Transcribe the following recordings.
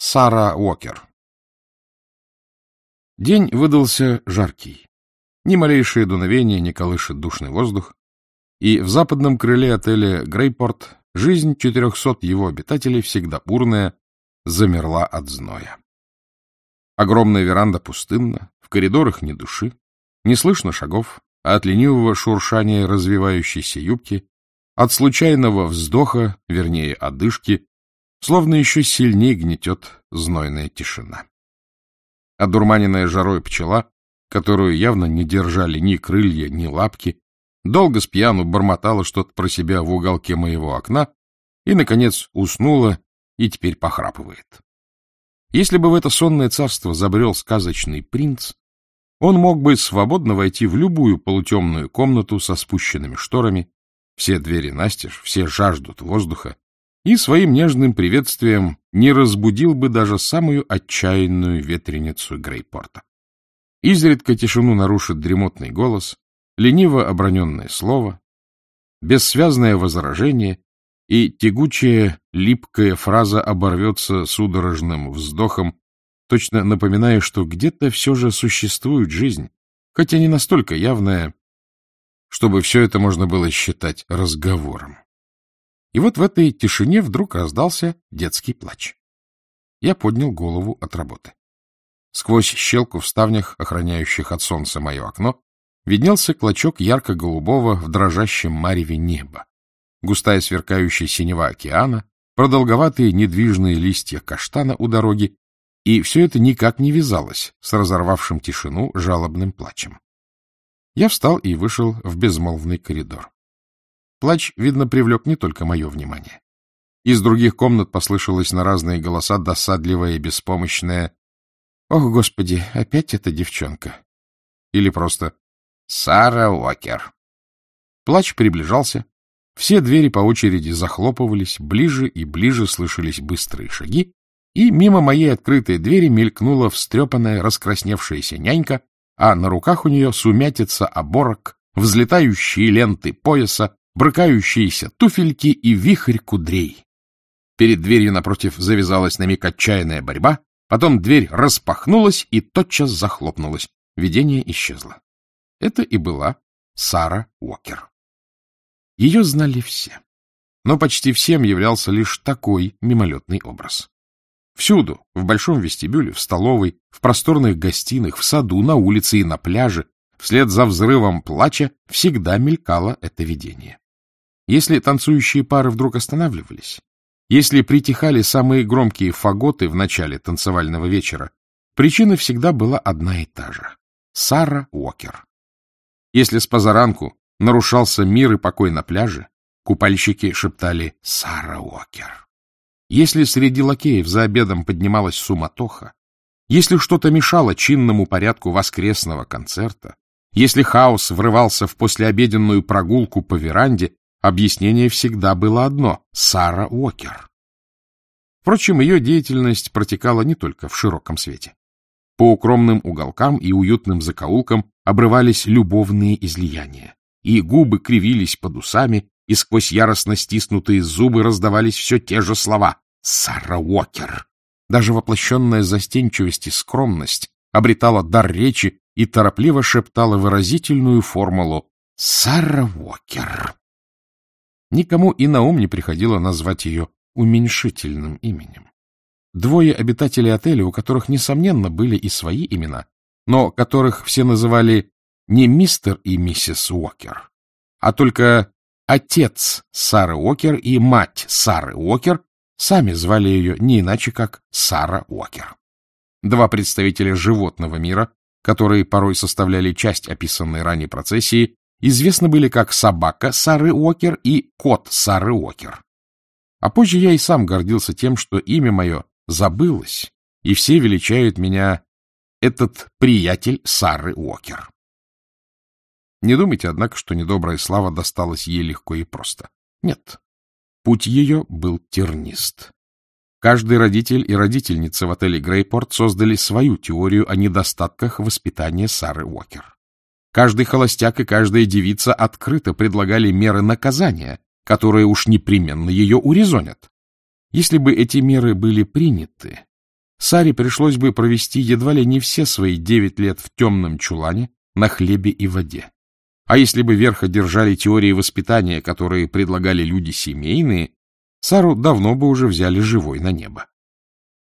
Сара Уокер День выдался жаркий. Ни малейшее дуновение не колышет душный воздух, и в западном крыле отеля «Грейпорт» жизнь четырехсот его обитателей, всегда бурная, замерла от зноя. Огромная веранда пустынна, в коридорах ни души, не слышно шагов, а от ленивого шуршания развивающейся юбки, от случайного вздоха, вернее, одышки, словно еще сильнее гнетет знойная тишина. Одурманенная жарой пчела, которую явно не держали ни крылья, ни лапки, долго с пьяну бормотала что-то про себя в уголке моего окна и, наконец, уснула и теперь похрапывает. Если бы в это сонное царство забрел сказочный принц, он мог бы свободно войти в любую полутемную комнату со спущенными шторами, все двери настежь, все жаждут воздуха, и своим нежным приветствием не разбудил бы даже самую отчаянную ветреницу Грейпорта. Изредка тишину нарушит дремотный голос, лениво оброненное слово, бессвязное возражение, и тягучая, липкая фраза оборвется судорожным вздохом, точно напоминая, что где-то все же существует жизнь, хотя не настолько явная, чтобы все это можно было считать разговором. И вот в этой тишине вдруг раздался детский плач. Я поднял голову от работы. Сквозь щелку в ставнях, охраняющих от солнца мое окно, виднелся клочок ярко-голубого в дрожащем мареве неба, густая сверкающая синева океана, продолговатые недвижные листья каштана у дороги, и все это никак не вязалось с разорвавшим тишину жалобным плачем. Я встал и вышел в безмолвный коридор. Плач, видно, привлек не только мое внимание. Из других комнат послышалось на разные голоса досадливое и беспомощное «Ох, Господи, опять эта девчонка!» Или просто «Сара Уокер». Плач приближался. Все двери по очереди захлопывались, ближе и ближе слышались быстрые шаги, и мимо моей открытой двери мелькнула встрепанная, раскрасневшаяся нянька, а на руках у нее сумятица оборок, взлетающие ленты пояса, брыкающиеся туфельки и вихрь кудрей. Перед дверью напротив завязалась на миг отчаянная борьба, потом дверь распахнулась и тотчас захлопнулась. Видение исчезло. Это и была Сара Уокер. Ее знали все, но почти всем являлся лишь такой мимолетный образ. Всюду, в большом вестибюле, в столовой, в просторных гостиных, в саду, на улице и на пляже, вслед за взрывом плача, всегда мелькало это видение. Если танцующие пары вдруг останавливались, если притихали самые громкие фаготы в начале танцевального вечера, причина всегда была одна и та же — Сара Уокер. Если с позаранку нарушался мир и покой на пляже, купальщики шептали «Сара Уокер». Если среди лакеев за обедом поднималась суматоха, если что-то мешало чинному порядку воскресного концерта, если хаос врывался в послеобеденную прогулку по веранде, Объяснение всегда было одно — Сара Уокер. Впрочем, ее деятельность протекала не только в широком свете. По укромным уголкам и уютным закоулкам обрывались любовные излияния, и губы кривились под усами, и сквозь яростно стиснутые зубы раздавались все те же слова «Сара Уокер». Даже воплощенная застенчивость и скромность обретала дар речи и торопливо шептала выразительную формулу «Сара Уокер». Никому и на ум не приходило назвать ее уменьшительным именем. Двое обитателей отеля, у которых, несомненно, были и свои имена, но которых все называли не мистер и миссис Уокер, а только отец Сары Уокер и мать Сары Уокер сами звали ее не иначе, как Сара Уокер. Два представителя животного мира, которые порой составляли часть описанной ранее процессии, известны были как собака Сары Уокер и кот Сары Уокер. А позже я и сам гордился тем, что имя мое забылось, и все величают меня этот приятель Сары Уокер. Не думайте, однако, что недобрая слава досталась ей легко и просто. Нет, путь ее был тернист. Каждый родитель и родительница в отеле Грейпорт создали свою теорию о недостатках воспитания Сары Уокер. Каждый холостяк и каждая девица открыто предлагали меры наказания, которые уж непременно ее урезонят. Если бы эти меры были приняты, Саре пришлось бы провести едва ли не все свои девять лет в темном чулане на хлебе и воде. А если бы верх одержали теории воспитания, которые предлагали люди семейные, Сару давно бы уже взяли живой на небо.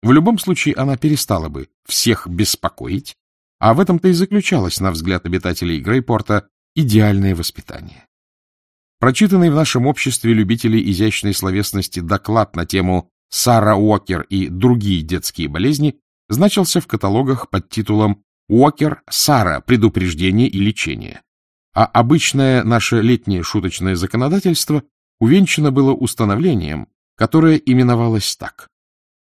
В любом случае она перестала бы всех беспокоить, а в этом-то и заключалось, на взгляд обитателей Грейпорта, идеальное воспитание. Прочитанный в нашем обществе любителей изящной словесности доклад на тему «Сара Уокер и другие детские болезни» значился в каталогах под титулом «Уокер, Сара. Предупреждение и лечение». А обычное наше летнее шуточное законодательство увенчано было установлением, которое именовалось так.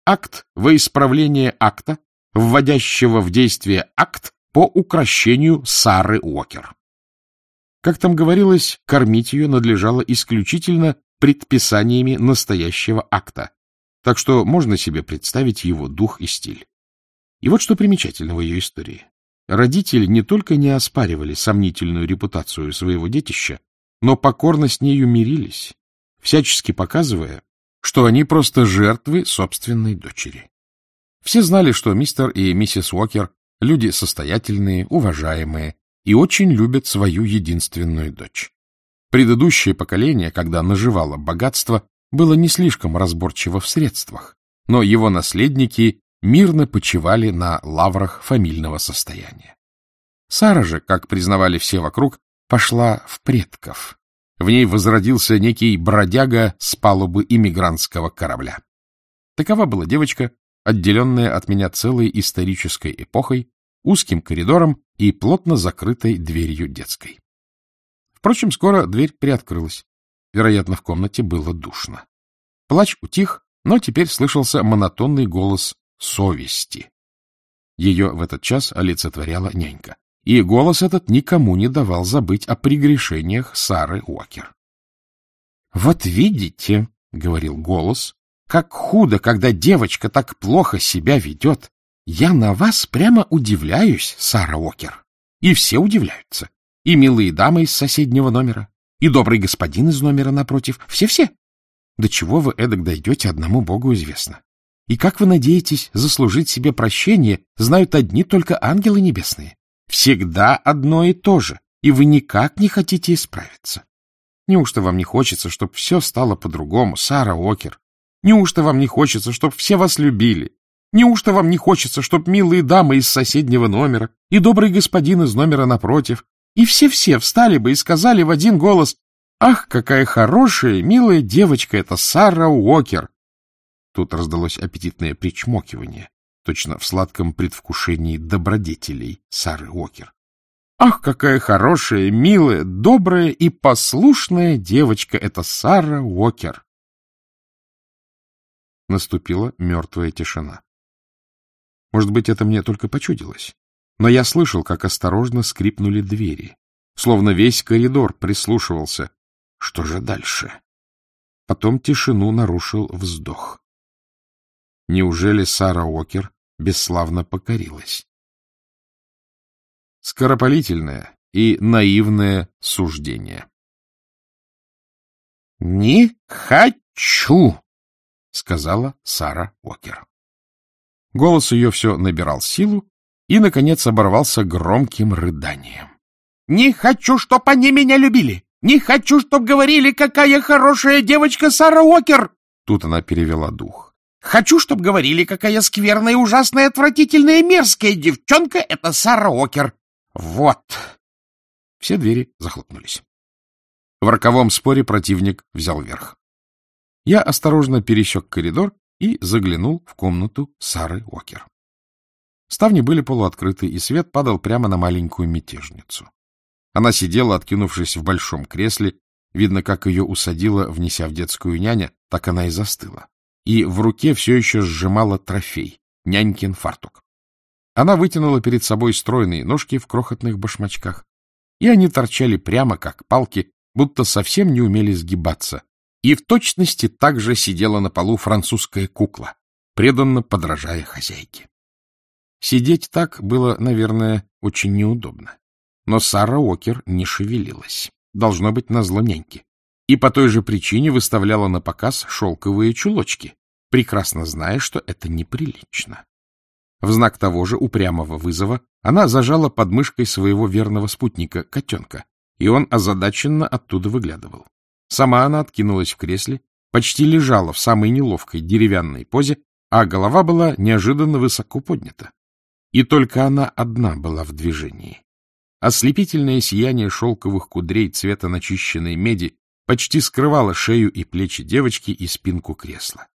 Акт во исправление акта, вводящего в действие акт по укращению Сары Уокер. Как там говорилось, кормить ее надлежало исключительно предписаниями настоящего акта, так что можно себе представить его дух и стиль. И вот что примечательно в ее истории. Родители не только не оспаривали сомнительную репутацию своего детища, но покорно с нею мирились, всячески показывая, что они просто жертвы собственной дочери. Все знали, что мистер и миссис Уокер — люди состоятельные, уважаемые и очень любят свою единственную дочь. Предыдущее поколение, когда наживало богатство, было не слишком разборчиво в средствах, но его наследники мирно почивали на лаврах фамильного состояния. Сара же, как признавали все вокруг, пошла в предков, в ней возродился некий бродяга с палубы иммигрантского корабля. Такова была девочка, отделенная от меня целой исторической эпохой, узким коридором и плотно закрытой дверью детской. Впрочем, скоро дверь приоткрылась. Вероятно, в комнате было душно. Плач утих, но теперь слышался монотонный голос совести. Ее в этот час олицетворяла нянька и голос этот никому не давал забыть о прегрешениях Сары Уокер. — Вот видите, — говорил голос, — как худо, когда девочка так плохо себя ведет. Я на вас прямо удивляюсь, Сара Уокер. И все удивляются. И милые дамы из соседнего номера, и добрый господин из номера напротив. Все-все. До чего вы эдак дойдете, одному Богу известно. И как вы надеетесь заслужить себе прощение, знают одни только ангелы небесные. Всегда одно и то же, и вы никак не хотите исправиться. Неужто вам не хочется, чтобы все стало по-другому, Сара Окер? Неужто вам не хочется, чтобы все вас любили? Неужто вам не хочется, чтобы милые дамы из соседнего номера и добрый господин из номера напротив и все-все встали бы и сказали в один голос «Ах, какая хорошая, милая девочка эта Сара Уокер!» Тут раздалось аппетитное причмокивание точно в сладком предвкушении добродетелей Сары Уокер. Ах, какая хорошая, милая, добрая и послушная девочка эта Сара Уокер! Наступила мертвая тишина. Может быть, это мне только почудилось, но я слышал, как осторожно скрипнули двери, словно весь коридор прислушивался. Что же дальше? Потом тишину нарушил вздох. Неужели Сара Уокер бесславно покорилась. Скоропалительное и наивное суждение. — Не хочу, — сказала Сара Уокер. Голос ее все набирал силу и, наконец, оборвался громким рыданием. — Не хочу, чтоб они меня любили! Не хочу, чтоб говорили, какая хорошая девочка Сара Уокер! Тут она перевела дух. Хочу, чтобы говорили, какая скверная, ужасная, отвратительная, мерзкая девчонка — это Сара Окер. Вот. Все двери захлопнулись. В роковом споре противник взял верх. Я осторожно пересек коридор и заглянул в комнату Сары Окер. Ставни были полуоткрыты, и свет падал прямо на маленькую мятежницу. Она сидела, откинувшись в большом кресле. Видно, как ее усадила, внеся в детскую няня, так она и застыла и в руке все еще сжимала трофей — нянькин фартук. Она вытянула перед собой стройные ножки в крохотных башмачках, и они торчали прямо, как палки, будто совсем не умели сгибаться. И в точности также сидела на полу французская кукла, преданно подражая хозяйке. Сидеть так было, наверное, очень неудобно. Но Сара Окер не шевелилась. Должно быть, назло няньки и по той же причине выставляла на показ шелковые чулочки, прекрасно зная, что это неприлично. В знак того же упрямого вызова она зажала под мышкой своего верного спутника, котенка, и он озадаченно оттуда выглядывал. Сама она откинулась в кресле, почти лежала в самой неловкой деревянной позе, а голова была неожиданно высоко поднята. И только она одна была в движении. Ослепительное сияние шелковых кудрей цвета начищенной меди почти скрывало шею и плечи девочки и спинку кресла.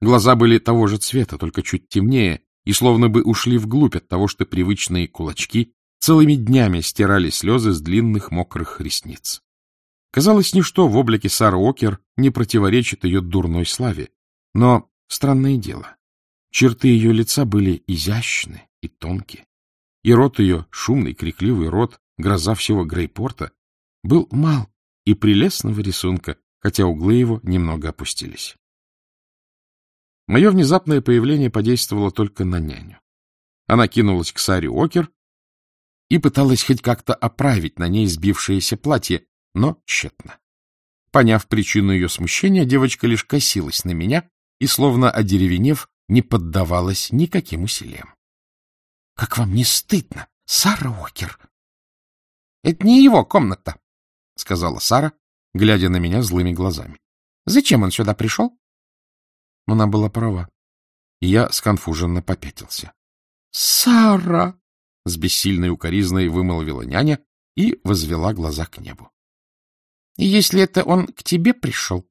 Глаза были того же цвета, только чуть темнее, и словно бы ушли вглубь от того, что привычные кулачки целыми днями стирали слезы с длинных мокрых ресниц. Казалось, ничто в облике Сары Окер не противоречит ее дурной славе. Но странное дело, черты ее лица были изящны и тонкие, и рот ее, шумный, крикливый рот, гроза всего Грейпорта, был мал и прелестного рисунка, хотя углы его немного опустились. Мое внезапное появление подействовало только на няню. Она кинулась к Саре Окер и пыталась хоть как-то оправить на ней сбившееся платье, но тщетно. Поняв причину ее смущения, девочка лишь косилась на меня и, словно одеревенев, не поддавалась никаким усилиям. — Как вам не стыдно, Сара Окер? — Это не его комната, — сказала Сара, глядя на меня злыми глазами. — Зачем он сюда пришел? Она была права, и я сконфуженно попятился. — Сара! — с бессильной укоризной вымолвила няня и возвела глаза к небу. — Если это он к тебе пришел,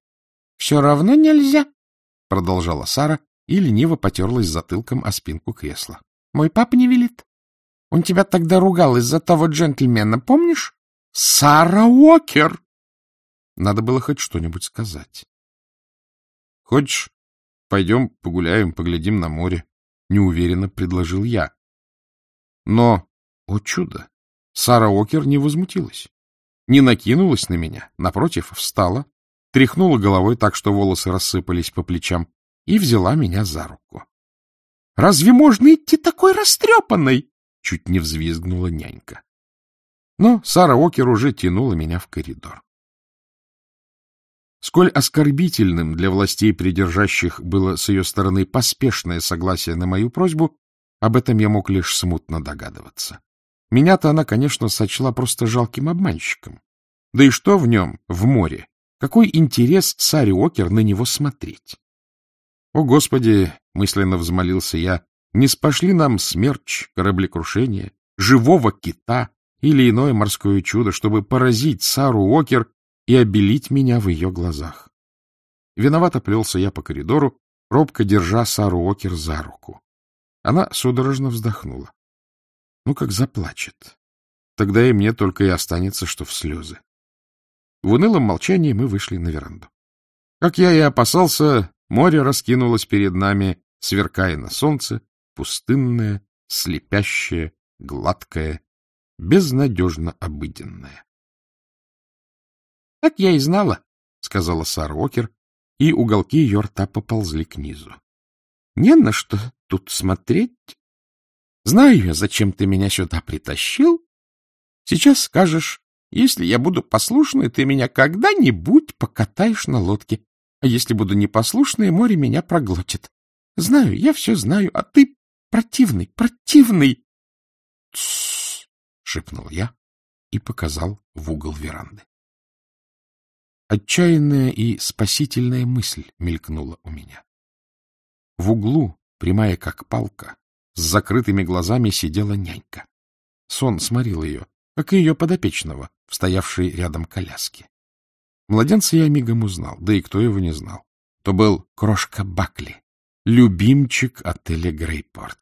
все равно нельзя, — продолжала Сара и лениво потерлась затылком о спинку кресла. — Мой папа не велит. Он тебя тогда ругал из-за того джентльмена, помнишь? Сара Уокер! Надо было хоть что-нибудь сказать. — Хочешь, пойдем погуляем, поглядим на море? — неуверенно предложил я. Но, о чудо, Сара Уокер не возмутилась, не накинулась на меня, напротив, встала, тряхнула головой так, что волосы рассыпались по плечам, и взяла меня за руку. — Разве можно идти такой растрепанной? — чуть не взвизгнула нянька. Но Сара Окер уже тянула меня в коридор. Сколь оскорбительным для властей придержащих было с ее стороны поспешное согласие на мою просьбу, об этом я мог лишь смутно догадываться. Меня-то она, конечно, сочла просто жалким обманщиком. Да и что в нем, в море? Какой интерес Саре Окер на него смотреть? О, Господи! — мысленно взмолился я. — Не спошли нам смерч, кораблекрушение, живого кита, или иное морское чудо, чтобы поразить Сару Окер и обелить меня в ее глазах. Виновато плелся я по коридору, робко держа Сару Окер за руку. Она судорожно вздохнула. Ну, как заплачет. Тогда и мне только и останется, что в слезы. В унылом молчании мы вышли на веранду. Как я и опасался, море раскинулось перед нами, сверкая на солнце, пустынное, слепящее, гладкое безнадежно обыденная. — Так я и знала, — сказала Сара Окер, и уголки ее рта поползли к низу. — Не на что тут смотреть. Знаю я, зачем ты меня сюда притащил. Сейчас скажешь, если я буду послушной, ты меня когда-нибудь покатаешь на лодке, а если буду непослушной, море меня проглотит. Знаю, я все знаю, а ты противный, противный. — Тссс! шепнул я и показал в угол веранды. Отчаянная и спасительная мысль мелькнула у меня. В углу, прямая как палка, с закрытыми глазами сидела нянька. Сон сморил ее, как и ее подопечного, стоявшей рядом коляски. Младенца я мигом узнал, да и кто его не знал. То был крошка Бакли, любимчик отеля Грейпорт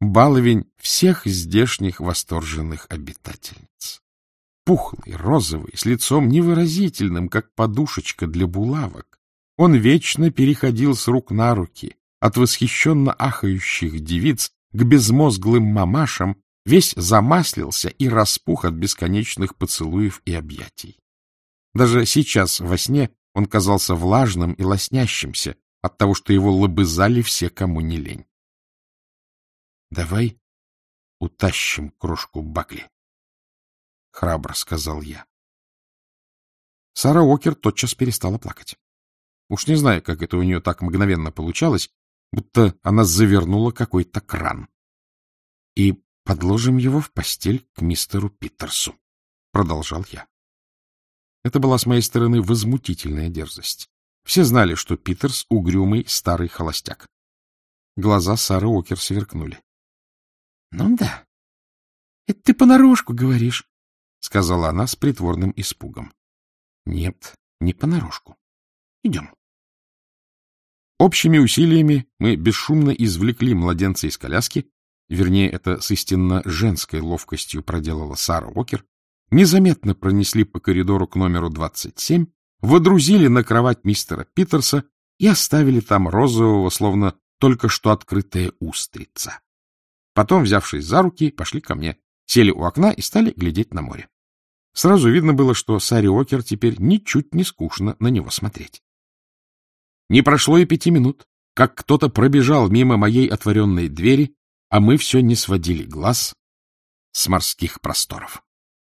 баловень всех здешних восторженных обитательниц. Пухлый, розовый, с лицом невыразительным, как подушечка для булавок, он вечно переходил с рук на руки, от восхищенно ахающих девиц к безмозглым мамашам, весь замаслился и распух от бесконечных поцелуев и объятий. Даже сейчас во сне он казался влажным и лоснящимся от того, что его лобызали все, кому не лень. Давай утащим кружку Бакли. Храбро сказал я. Сара Уокер тотчас перестала плакать. Уж не знаю, как это у нее так мгновенно получалось, будто она завернула какой-то кран. — И подложим его в постель к мистеру Питерсу, — продолжал я. Это была с моей стороны возмутительная дерзость. Все знали, что Питерс — угрюмый старый холостяк. Глаза Сары Окер сверкнули. — Ну да. Это ты понарошку говоришь, — сказала она с притворным испугом. — Нет, не понарошку. Идем. Общими усилиями мы бесшумно извлекли младенца из коляски, вернее, это с истинно женской ловкостью проделала Сара Окер, незаметно пронесли по коридору к номеру 27, водрузили на кровать мистера Питерса и оставили там розового, словно только что открытая устрица. Потом, взявшись за руки, пошли ко мне, сели у окна и стали глядеть на море. Сразу видно было, что Саре Окер теперь ничуть не скучно на него смотреть. Не прошло и пяти минут, как кто-то пробежал мимо моей отворенной двери, а мы все не сводили глаз с морских просторов.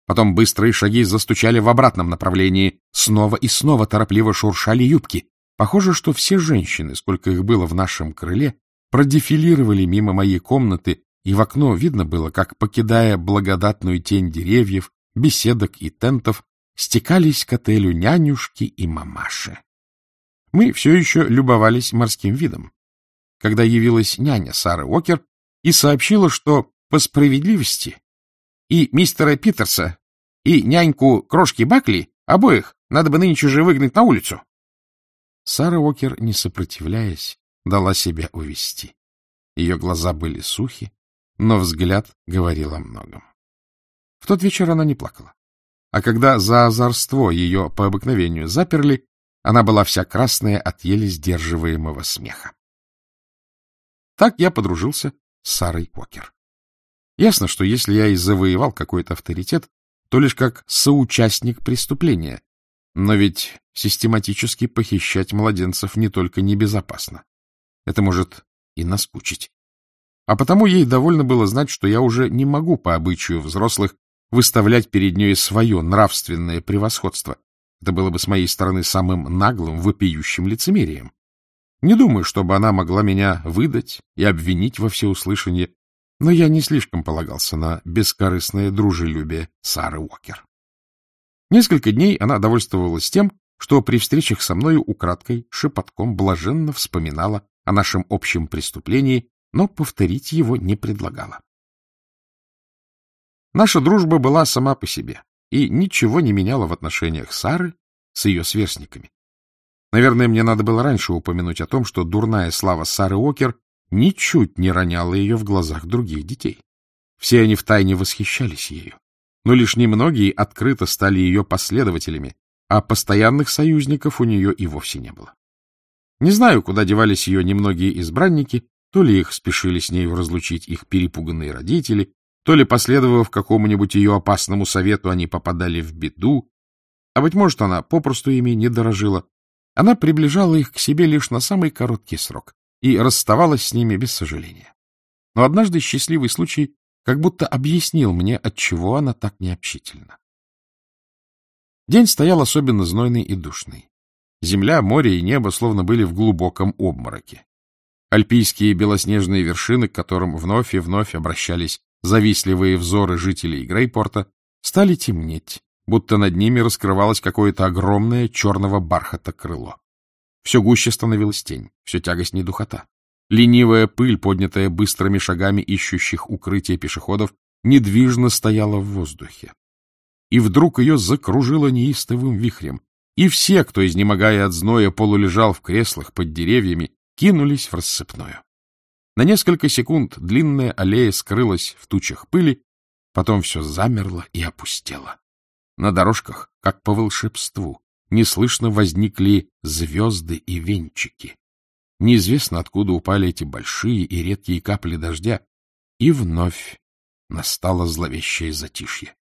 Потом быстрые шаги застучали в обратном направлении. Снова и снова торопливо шуршали юбки. Похоже, что все женщины, сколько их было в нашем крыле, продефилировали мимо моей комнаты, и в окно видно было, как, покидая благодатную тень деревьев, беседок и тентов, стекались к отелю нянюшки и мамаши. Мы все еще любовались морским видом. Когда явилась няня Сары Уокер и сообщила, что, по справедливости, и мистера Питерса, и няньку Крошки Бакли, обоих, надо бы нынче же выгнать на улицу. Сара Уокер, не сопротивляясь, дала себя увести. Ее глаза были сухи, но взгляд говорил о многом. В тот вечер она не плакала. А когда за озорство ее по обыкновению заперли, она была вся красная от еле сдерживаемого смеха. Так я подружился с Сарой Уокер. Ясно, что если я и завоевал какой-то авторитет, то лишь как соучастник преступления. Но ведь систематически похищать младенцев не только небезопасно. Это может и наскучить. А потому ей довольно было знать, что я уже не могу по обычаю взрослых выставлять перед ней свое нравственное превосходство. Это было бы с моей стороны самым наглым, вопиющим лицемерием. Не думаю, чтобы она могла меня выдать и обвинить во всеуслышание, но я не слишком полагался на бескорыстное дружелюбие Сары Уокер. Несколько дней она довольствовалась тем, что при встречах со мною украдкой, шепотком, блаженно вспоминала о нашем общем преступлении, но повторить его не предлагала. Наша дружба была сама по себе и ничего не меняла в отношениях Сары с ее сверстниками. Наверное, мне надо было раньше упомянуть о том, что дурная слава Сары Окер ничуть не роняла ее в глазах других детей. Все они втайне восхищались ею, но лишь немногие открыто стали ее последователями, а постоянных союзников у нее и вовсе не было. Не знаю, куда девались ее немногие избранники, то ли их спешили с нею разлучить их перепуганные родители, то ли, последовав какому-нибудь ее опасному совету, они попадали в беду, а, быть может, она попросту ими не дорожила. Она приближала их к себе лишь на самый короткий срок, и расставалась с ними без сожаления. Но однажды счастливый случай как будто объяснил мне, отчего она так необщительна. День стоял особенно знойный и душный. Земля, море и небо словно были в глубоком обмороке. Альпийские белоснежные вершины, к которым вновь и вновь обращались завистливые взоры жителей Грейпорта, стали темнеть, будто над ними раскрывалось какое-то огромное черного бархата крыло. Все гуще становилась тень, все тягостней духота. Ленивая пыль, поднятая быстрыми шагами ищущих укрытия пешеходов, недвижно стояла в воздухе. И вдруг ее закружило неистовым вихрем, и все, кто, изнемогая от зноя, полулежал в креслах под деревьями, кинулись в рассыпную. На несколько секунд длинная аллея скрылась в тучах пыли, потом все замерло и опустело. На дорожках, как по волшебству, неслышно возникли звезды и венчики. Неизвестно, откуда упали эти большие и редкие капли дождя, и вновь настало зловещее затишье.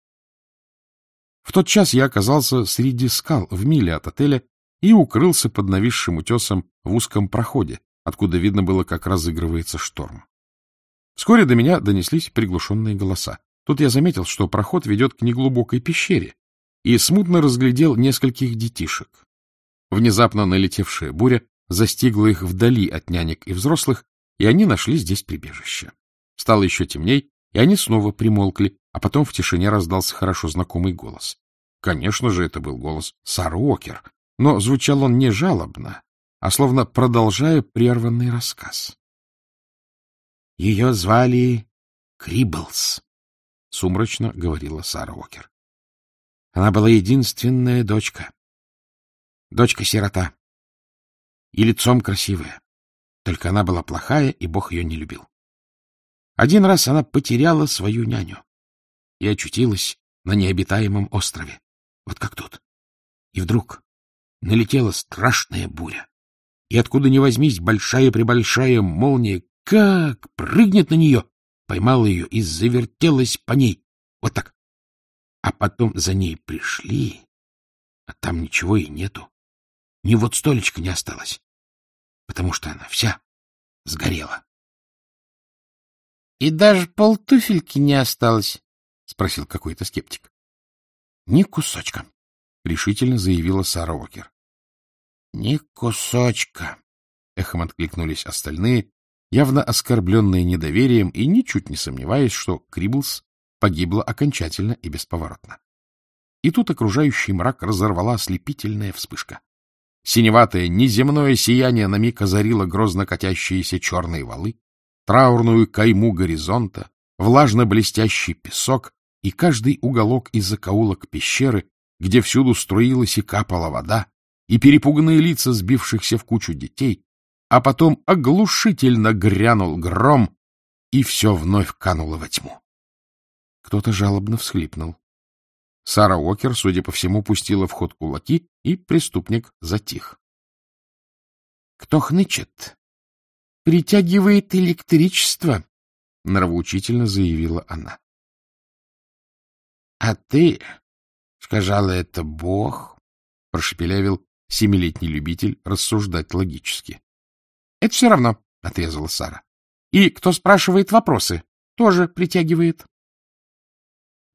В тот час я оказался среди скал в миле от отеля и укрылся под нависшим утесом в узком проходе, откуда видно было, как разыгрывается шторм. Вскоре до меня донеслись приглушенные голоса. Тут я заметил, что проход ведет к неглубокой пещере, и смутно разглядел нескольких детишек. Внезапно налетевшая буря застигла их вдали от нянек и взрослых, и они нашли здесь прибежище. Стало еще темней, и они снова примолкли, а потом в тишине раздался хорошо знакомый голос. Конечно же, это был голос Сары Уокер, но звучал он не жалобно, а словно продолжая прерванный рассказ. Ее звали Криблс, — сумрачно говорила Сара Уокер. Она была единственная дочка. Дочка-сирота. И лицом красивая. Только она была плохая, и Бог ее не любил. Один раз она потеряла свою няню и очутилась на необитаемом острове. Вот как тут. И вдруг налетела страшная буря. И откуда ни возьмись, большая-пребольшая молния как прыгнет на нее, поймала ее и завертелась по ней. Вот так. А потом за ней пришли, а там ничего и нету. Ни вот столечка не осталось, потому что она вся сгорела. — И даже полтуфельки не осталось? — спросил какой-то скептик. — Ни кусочка, — решительно заявила Сара Окер. — Ни кусочка, — эхом откликнулись остальные, явно оскорбленные недоверием и ничуть не сомневаясь, что Криблс погибла окончательно и бесповоротно. И тут окружающий мрак разорвала ослепительная вспышка. Синеватое, неземное сияние на миг озарило грозно катящиеся черные валы, траурную кайму горизонта, влажно-блестящий песок и каждый уголок и закоулок пещеры, где всюду струилась и капала вода, и перепуганные лица сбившихся в кучу детей, а потом оглушительно грянул гром, и все вновь кануло во тьму. Кто-то жалобно всхлипнул. Сара Уокер, судя по всему, пустила в ход кулаки, и преступник затих. — Кто хнычет? — Притягивает электричество, — нравоучительно заявила она. — А ты, — сказала это Бог, — прошепелявил семилетний любитель рассуждать логически. — Это все равно, — отрезала Сара. — И кто спрашивает вопросы, тоже притягивает.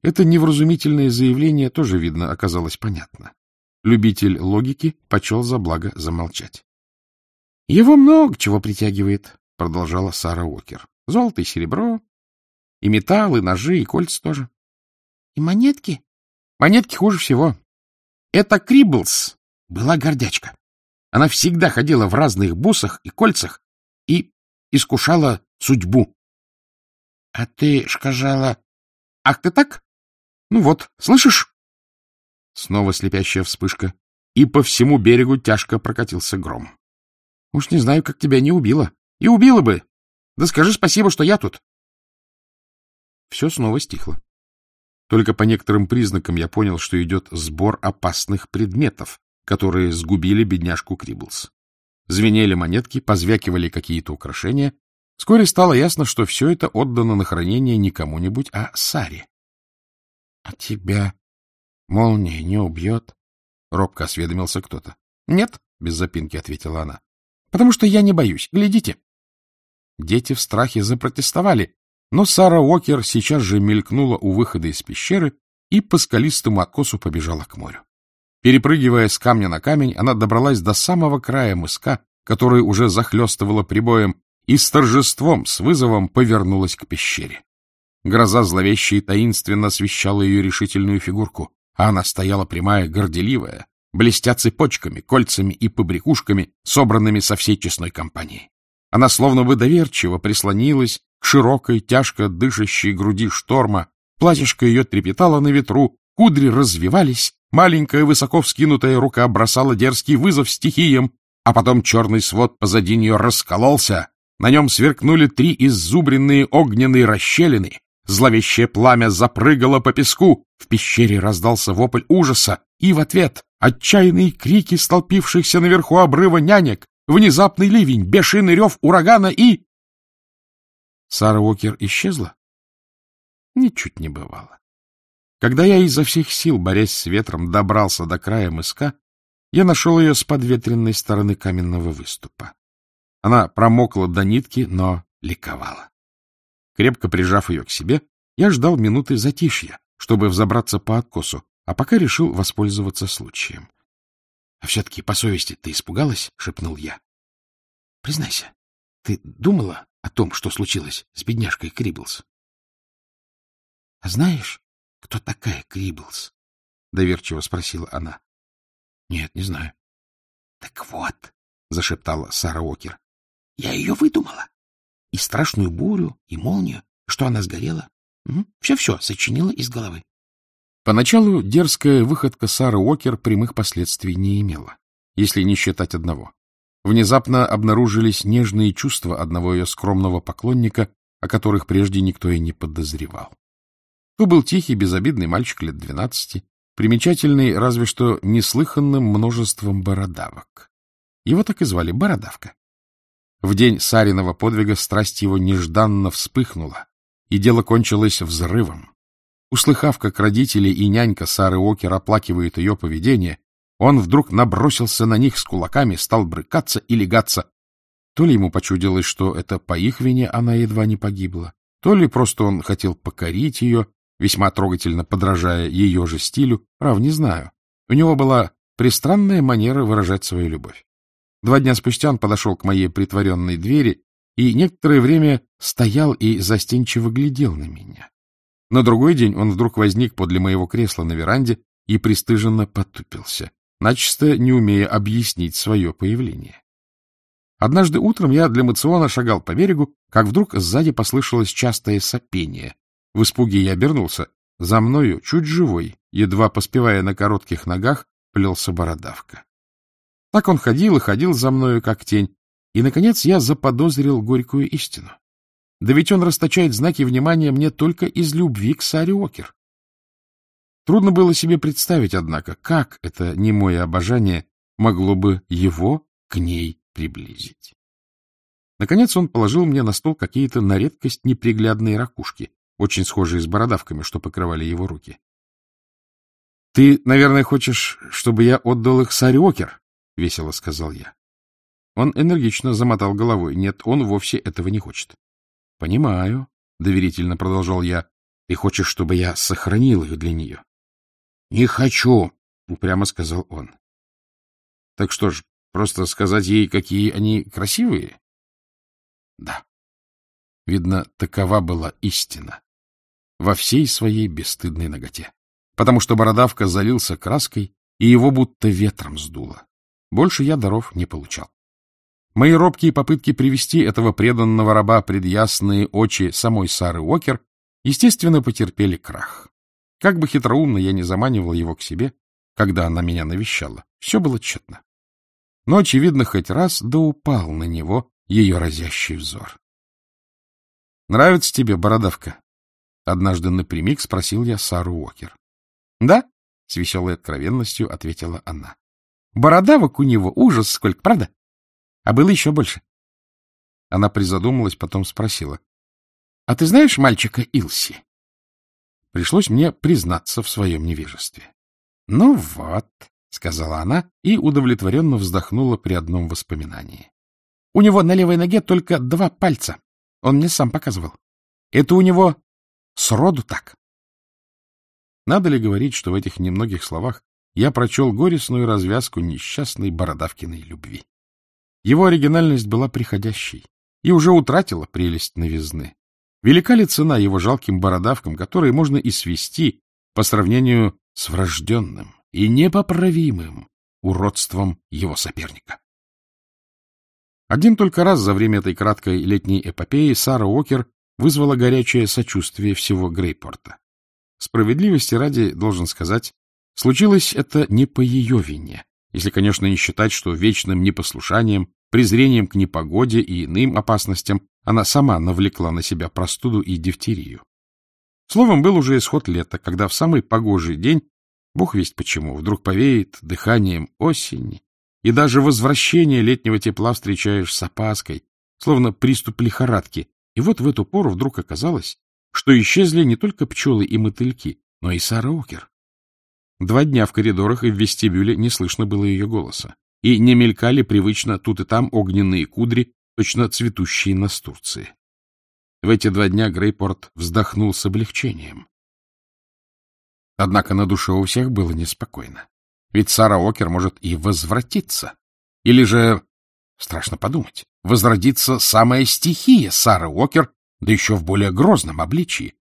Это невразумительное заявление тоже, видно, оказалось понятно. Любитель логики почел за благо замолчать. — Его много чего притягивает, — продолжала Сара Уокер. — Золото и серебро, и металл, и ножи, и кольца тоже. — И монетки? — Монетки хуже всего. Это Криблс была гордячка. Она всегда ходила в разных бусах и кольцах и искушала судьбу. — А ты сказала... — Ах ты так? Ну вот, слышишь? Снова слепящая вспышка, и по всему берегу тяжко прокатился гром. Уж не знаю, как тебя не убило. И убило бы. Да скажи спасибо, что я тут. Все снова стихло. Только по некоторым признакам я понял, что идет сбор опасных предметов, которые сгубили бедняжку Криблс. Звенели монетки, позвякивали какие-то украшения. Вскоре стало ясно, что все это отдано на хранение не кому-нибудь, а Саре. — А тебя молния не убьет? — робко осведомился кто-то. — Нет, — без запинки ответила она. — Потому что я не боюсь. Глядите. Дети в страхе запротестовали, но Сара Уокер сейчас же мелькнула у выхода из пещеры и по скалистому откосу побежала к морю. Перепрыгивая с камня на камень, она добралась до самого края мыска, который уже захлестывала прибоем, и с торжеством, с вызовом повернулась к пещере. Гроза зловеще и таинственно освещала ее решительную фигурку, а она стояла прямая, горделивая, блестя цепочками, кольцами и побрякушками, собранными со всей честной компанией. Она словно бы доверчиво прислонилась к широкой, тяжко дышащей груди шторма, платьишко ее трепетало на ветру, кудри развивались, Маленькая высоко вскинутая рука бросала дерзкий вызов стихиям, а потом черный свод позади нее раскололся. На нем сверкнули три иззубренные огненные расщелины. Зловещее пламя запрыгало по песку. В пещере раздался вопль ужаса, и в ответ отчаянные крики столпившихся наверху обрыва нянек, внезапный ливень, бешеный рев урагана и... Сара Уокер исчезла? Ничуть не бывало. Когда я изо всех сил, борясь с ветром, добрался до края мыска, я нашел ее с подветренной стороны каменного выступа. Она промокла до нитки, но ликовала. Крепко прижав ее к себе, я ждал минуты затишья, чтобы взобраться по откосу, а пока решил воспользоваться случаем. — А все-таки по совести ты испугалась? — шепнул я. — Признайся, ты думала о том, что случилось с бедняжкой Криблс? — А знаешь, кто такая Криблс? — доверчиво спросила она. — Нет, не знаю. — Так вот, — зашептала Сара Окер, — я ее выдумала. И страшную бурю, и молнию, что она сгорела. Все-все сочинила из головы. Поначалу дерзкая выходка Сары Окер прямых последствий не имела, если не считать одного. Внезапно обнаружились нежные чувства одного ее скромного поклонника, о которых прежде никто и не подозревал. То был тихий, безобидный мальчик лет двенадцати, примечательный разве что неслыханным множеством бородавок. Его так и звали Бородавка. В день Сариного подвига страсть его нежданно вспыхнула, и дело кончилось взрывом. Услыхав, как родители и нянька Сары Окер оплакивают ее поведение, он вдруг набросился на них с кулаками, стал брыкаться и легаться. То ли ему почудилось, что это по их вине она едва не погибла, то ли просто он хотел покорить ее, весьма трогательно подражая ее же стилю, прав не знаю. У него была пристранная манера выражать свою любовь. Два дня спустя он подошел к моей притворенной двери и некоторое время стоял и застенчиво глядел на меня. На другой день он вдруг возник подле моего кресла на веранде и пристыженно потупился, начисто не умея объяснить свое появление. Однажды утром я для мациона шагал по берегу, как вдруг сзади послышалось частое сопение. В испуге я обернулся. За мною, чуть живой, едва поспевая на коротких ногах, плелся бородавка. Так он ходил и ходил за мною, как тень, и, наконец, я заподозрил горькую истину. Да ведь он расточает знаки внимания мне только из любви к Саре Окер. Трудно было себе представить, однако, как это немое обожание могло бы его к ней приблизить. Наконец он положил мне на стол какие-то на редкость неприглядные ракушки, очень схожие с бородавками, что покрывали его руки. — Ты, наверное, хочешь, чтобы я отдал их Окер? — весело сказал я. Он энергично замотал головой. Нет, он вовсе этого не хочет. — Понимаю, — доверительно продолжал я. — Ты хочешь, чтобы я сохранил их для нее? — Не хочу, — упрямо сказал он. — Так что ж, просто сказать ей, какие они красивые? — Да. Видно, такова была истина во всей своей бесстыдной ноготе, потому что бородавка залился краской, и его будто ветром сдуло. Больше я даров не получал. Мои робкие попытки привести этого преданного раба пред ясные очи самой Сары Уокер, естественно, потерпели крах. Как бы хитроумно я не заманивал его к себе, когда она меня навещала, все было тщетно. Но, очевидно, хоть раз да упал на него ее разящий взор. — Нравится тебе бородавка? — однажды напрямик спросил я Сару Уокер. — Да, — с веселой откровенностью ответила она. — Бородавок у него ужас сколько, правда? А было еще больше. Она призадумалась, потом спросила. — А ты знаешь мальчика Илси? Пришлось мне признаться в своем невежестве. — Ну вот, — сказала она и удовлетворенно вздохнула при одном воспоминании. — У него на левой ноге только два пальца. Он мне сам показывал. Это у него сроду так. Надо ли говорить, что в этих немногих словах я прочел горестную развязку несчастной бородавкиной любви? Его оригинальность была приходящей и уже утратила прелесть новизны. Велика ли цена его жалким бородавкам, которые можно и свести по сравнению с врожденным и непоправимым уродством его соперника? Один только раз за время этой краткой летней эпопеи Сара Уокер вызвала горячее сочувствие всего Грейпорта. Справедливости ради, должен сказать, случилось это не по ее вине, если, конечно, не считать, что вечным непослушанием, презрением к непогоде и иным опасностям она сама навлекла на себя простуду и дифтерию. Словом, был уже исход лета, когда в самый погожий день, бог весть почему, вдруг повеет дыханием осени, и даже возвращение летнего тепла встречаешь с опаской, словно приступ лихорадки, и вот в эту пору вдруг оказалось, что исчезли не только пчелы и мотыльки, но и Сара Окер. Два дня в коридорах и в вестибюле не слышно было ее голоса, и не мелькали привычно тут и там огненные кудри, точно цветущие настурции. В эти два дня Грейпорт вздохнул с облегчением. Однако на душе у всех было неспокойно. Ведь Сара Окер может и возвратиться. Или же, страшно подумать, возродится самая стихия Сары Окер, да еще в более грозном обличии.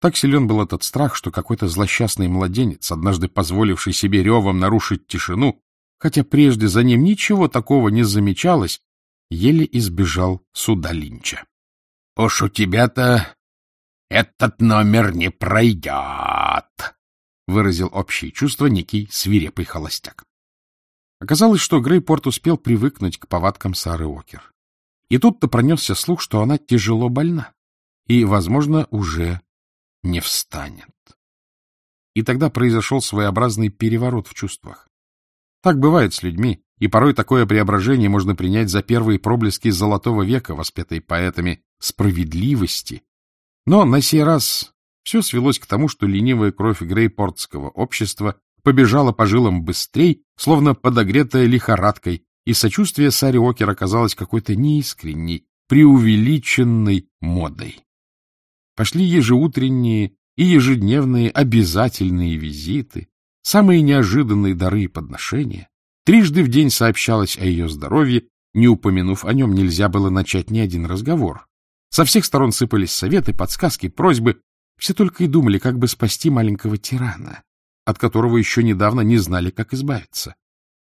Так силен был этот страх, что какой-то злосчастный младенец, однажды позволивший себе ревом нарушить тишину, хотя прежде за ним ничего такого не замечалось, еле избежал суда Линча. — Уж у тебя-то этот номер не пройдет, — выразил общее чувство некий свирепый холостяк. Оказалось, что Грейпорт успел привыкнуть к повадкам Сары Окер. И тут-то пронесся слух, что она тяжело больна и, возможно, уже не встанет. И тогда произошел своеобразный переворот в чувствах. Так бывает с людьми, и порой такое преображение можно принять за первые проблески золотого века, воспетые поэтами справедливости. Но на сей раз все свелось к тому, что ленивая кровь грейпортского общества побежала по жилам быстрей, словно подогретая лихорадкой, и сочувствие Сари Окер оказалось какой-то неискренней, преувеличенной модой. Пошли ежеутренние и ежедневные обязательные визиты, самые неожиданные дары и подношения. Трижды в день сообщалось о ее здоровье, не упомянув о нем, нельзя было начать ни один разговор. Со всех сторон сыпались советы, подсказки, просьбы. Все только и думали, как бы спасти маленького тирана, от которого еще недавно не знали, как избавиться.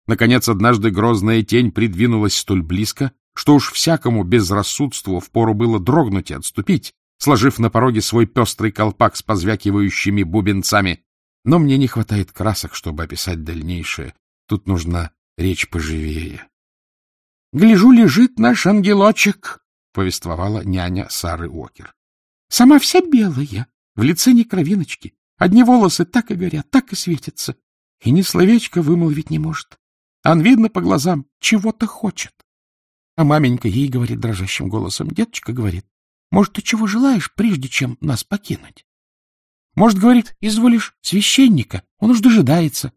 Наконец, однажды грозная тень придвинулась столь близко, что уж всякому безрассудству впору было дрогнуть и отступить, сложив на пороге свой пестрый колпак с позвякивающими бубенцами. Но мне не хватает красок, чтобы описать дальнейшее. Тут нужна речь поживее. — Гляжу, лежит наш ангелочек, — повествовала няня Сары Уокер. — Сама вся белая, в лице ни кровиночки. Одни волосы так и горят, так и светятся. И ни словечко вымолвить не может. Он, видно по глазам, чего-то хочет. А маменька ей говорит дрожащим голосом. Деточка говорит, может, ты чего желаешь, прежде чем нас покинуть? Может, говорит, изволишь священника, он уж дожидается.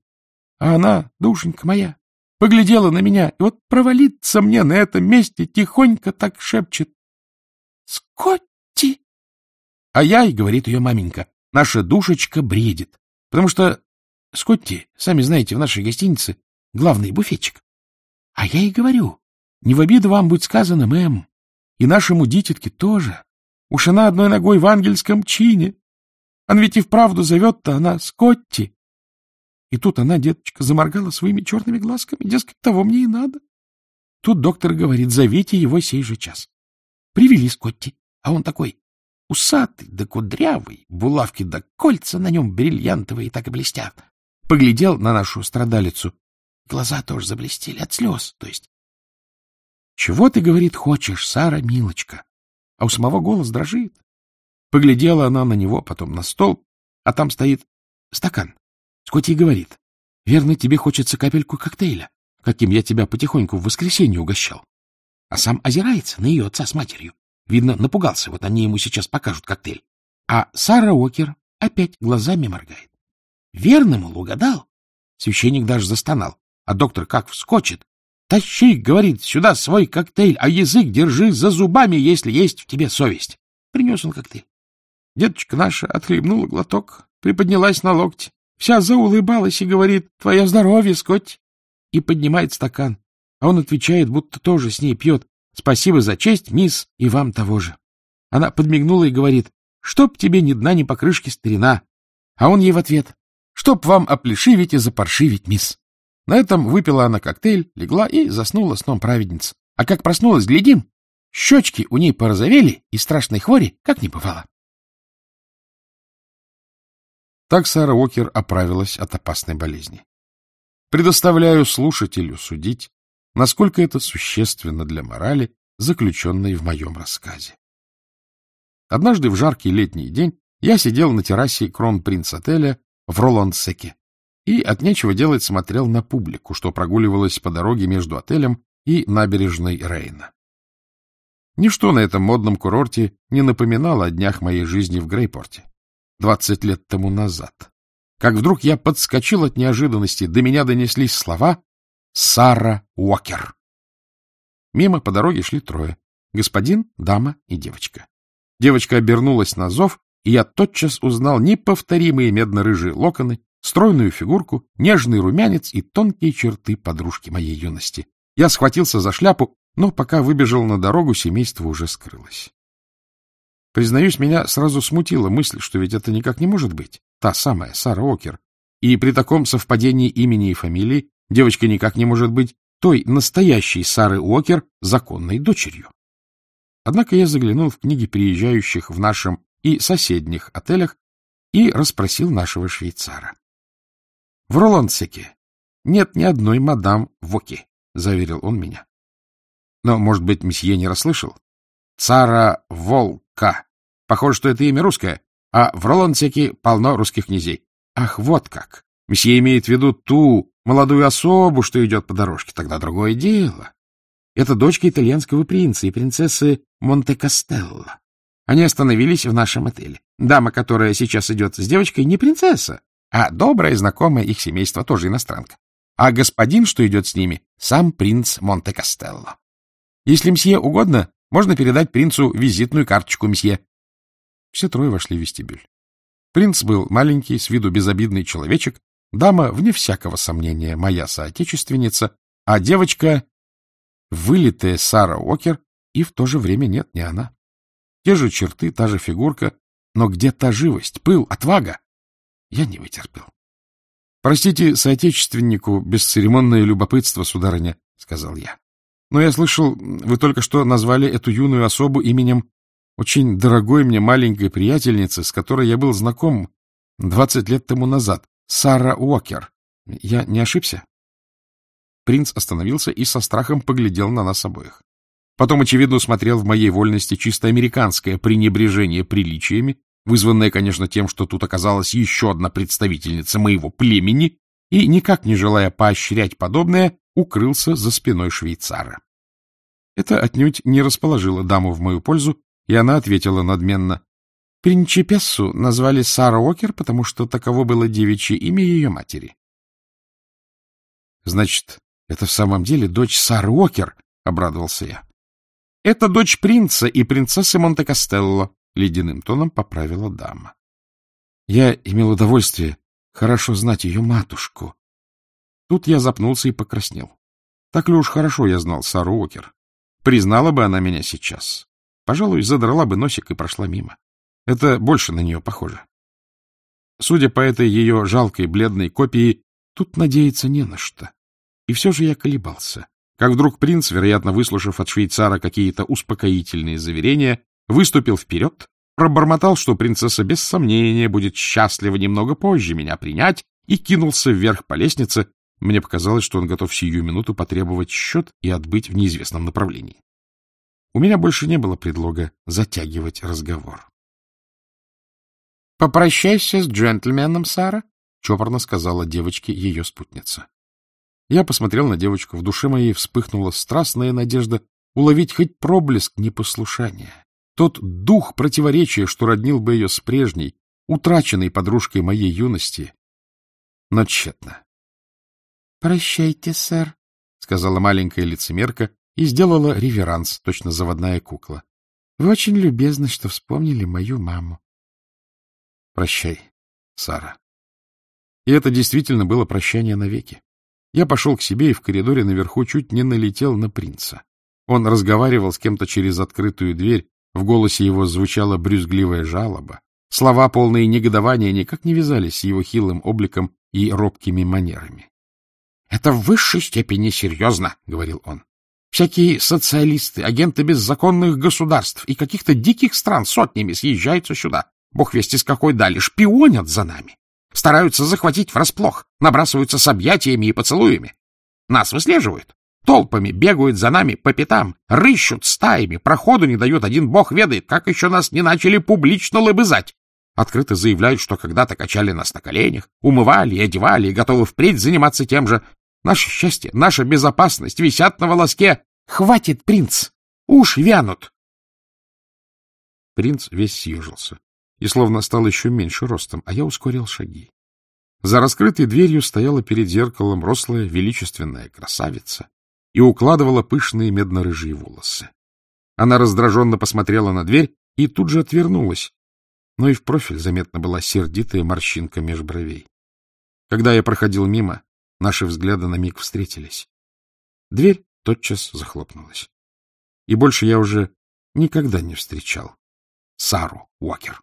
А она, душенька моя, поглядела на меня, и вот провалиться мне на этом месте тихонько так шепчет. «Скотти!» А я, и говорит ее маменька, наша душечка бредит, потому что Скотти, сами знаете, в нашей гостинице главный буфетчик. А я и говорю, не в обиду вам будет сказано, мэм, и нашему дитятке тоже. Уж она одной ногой в ангельском чине. Он ведь и вправду зовет-то она Скотти. И тут она, деточка, заморгала своими черными глазками, дескать, того мне и надо. Тут доктор говорит, зовите его сей же час. Привели Скотти, а он такой усатый да кудрявый, булавки да кольца на нем бриллиантовые так и блестят. Поглядел на нашу страдалицу. Глаза тоже заблестели от слез, то есть чего ты, говорит, хочешь, Сара, милочка? А у самого голос дрожит. Поглядела она на него, потом на стол, а там стоит стакан. Скотти говорит, верно, тебе хочется капельку коктейля, каким я тебя потихоньку в воскресенье угощал. А сам озирается на ее отца с матерью. Видно, напугался, вот они ему сейчас покажут коктейль. А Сара Окер опять глазами моргает. Верно, мол, угадал. Священник даже застонал, а доктор как вскочит, Тащи, говорит, сюда свой коктейль, а язык держи за зубами, если есть в тебе совесть. Принес он коктейль. Деточка наша отхлебнула глоток, приподнялась на локте, вся заулыбалась и говорит, твое здоровье, скоть, и поднимает стакан. А он отвечает, будто тоже с ней пьет. Спасибо за честь, мисс, и вам того же. Она подмигнула и говорит, чтоб тебе ни дна, ни покрышки, старина. А он ей в ответ, чтоб вам оплешивить и запаршивить, мисс. На этом выпила она коктейль, легла и заснула сном праведниц. А как проснулась, глядим, щечки у ней порозовели, и страшной хвори как не бывало. Так Сара Уокер оправилась от опасной болезни. Предоставляю слушателю судить, насколько это существенно для морали, заключенной в моем рассказе. Однажды в жаркий летний день я сидел на террасе Кронпринц-отеля в Роландсеке и от нечего делать смотрел на публику, что прогуливалась по дороге между отелем и набережной Рейна. Ничто на этом модном курорте не напоминало о днях моей жизни в Грейпорте, двадцать лет тому назад. Как вдруг я подскочил от неожиданности, до меня донеслись слова «Сара Уокер». Мимо по дороге шли трое — господин, дама и девочка. Девочка обернулась на зов, и я тотчас узнал неповторимые медно-рыжие локоны, стройную фигурку, нежный румянец и тонкие черты подружки моей юности. Я схватился за шляпу, но пока выбежал на дорогу, семейство уже скрылось. Признаюсь, меня сразу смутила мысль, что ведь это никак не может быть. Та самая Сара Окер. И при таком совпадении имени и фамилии девочка никак не может быть той настоящей Сары Уокер законной дочерью. Однако я заглянул в книги приезжающих в нашем и соседних отелях и расспросил нашего швейцара. — В Роландсеке нет ни одной мадам Воки, — заверил он меня. Но, может быть, месье не расслышал? Цара Волка. Похоже, что это имя русское, а в Роландсеке полно русских князей. Ах, вот как! Месье имеет в виду ту молодую особу, что идет по дорожке. Тогда другое дело. Это дочка итальянского принца и принцессы Монте-Кастелло. Они остановились в нашем отеле. Дама, которая сейчас идет с девочкой, не принцесса, а добрая знакомая их семейства, тоже иностранка. А господин, что идет с ними, сам принц Монте-Кастелло. Если мсье угодно, можно передать принцу визитную карточку мсье. Все трое вошли в вестибюль. Принц был маленький, с виду безобидный человечек, дама, вне всякого сомнения, моя соотечественница, а девочка — вылитая Сара Уокер, и в то же время нет, не она. Те же черты, та же фигурка, но где та живость, пыл, отвага? Я не вытерпел. — Простите соотечественнику бесцеремонное любопытство, сударыня, — сказал я. — Но я слышал, вы только что назвали эту юную особу именем очень дорогой мне маленькой приятельницы, с которой я был знаком двадцать лет тому назад, Сара Уокер. Я не ошибся? Принц остановился и со страхом поглядел на нас обоих. Потом, очевидно, смотрел в моей вольности чисто американское пренебрежение приличиями, вызванное, конечно, тем, что тут оказалась еще одна представительница моего племени, и, никак не желая поощрять подобное, укрылся за спиной швейцара. Это отнюдь не расположило даму в мою пользу, и она ответила надменно. Принчипессу назвали Сара Окер, потому что таково было девичье имя ее матери. — Значит, это в самом деле дочь Сары Окер? — обрадовался я. — Это дочь принца и принцессы Монте-Кастелло, — ледяным тоном поправила дама. Я имел удовольствие хорошо знать ее матушку. Тут я запнулся и покраснел. Так ли уж хорошо я знал Сару Окер? Признала бы она меня сейчас. Пожалуй, задрала бы носик и прошла мимо. Это больше на нее похоже. Судя по этой ее жалкой бледной копии, тут надеяться не на что. И все же я колебался. Как вдруг принц, вероятно, выслушав от швейцара какие-то успокоительные заверения, выступил вперед, пробормотал, что принцесса без сомнения будет счастлива немного позже меня принять, и кинулся вверх по лестнице. Мне показалось, что он готов сию минуту потребовать счет и отбыть в неизвестном направлении. У меня больше не было предлога затягивать разговор. — Попрощайся с джентльменом, Сара, — чопорно сказала девочке ее спутница. Я посмотрел на девочку, в душе моей вспыхнула страстная надежда уловить хоть проблеск непослушания, тот дух противоречия, что роднил бы ее с прежней, утраченной подружкой моей юности. Но тщетно. — Прощайте, сэр, — сказала маленькая лицемерка, и сделала реверанс, точно заводная кукла. — Вы очень любезны, что вспомнили мою маму. — Прощай, Сара. И это действительно было прощание навеки. Я пошел к себе и в коридоре наверху чуть не налетел на принца. Он разговаривал с кем-то через открытую дверь, в голосе его звучала брюзгливая жалоба. Слова, полные негодования, никак не вязались с его хилым обликом и робкими манерами. — Это в высшей степени серьезно, — говорил он. Всякие социалисты, агенты беззаконных государств и каких-то диких стран сотнями съезжаются сюда. Бог вести с какой дали, шпионят за нами. Стараются захватить врасплох, набрасываются с объятиями и поцелуями. Нас выслеживают. Толпами бегают за нами по пятам, рыщут стаями, проходу не дают, один бог ведает, как еще нас не начали публично лобызать. Открыто заявляют, что когда-то качали нас на коленях, умывали и одевали, и готовы впредь заниматься тем же. Наше счастье, наша безопасность висят на волоске. Хватит, принц! Уши вянут! Принц весь съежился и словно стал еще меньше ростом, а я ускорил шаги. За раскрытой дверью стояла перед зеркалом рослая величественная красавица и укладывала пышные медно-рыжие волосы. Она раздраженно посмотрела на дверь и тут же отвернулась, но и в профиль заметна была сердитая морщинка меж бровей. Когда я проходил мимо, Наши взгляды на миг встретились. Дверь тотчас захлопнулась. И больше я уже никогда не встречал Сару Уокер.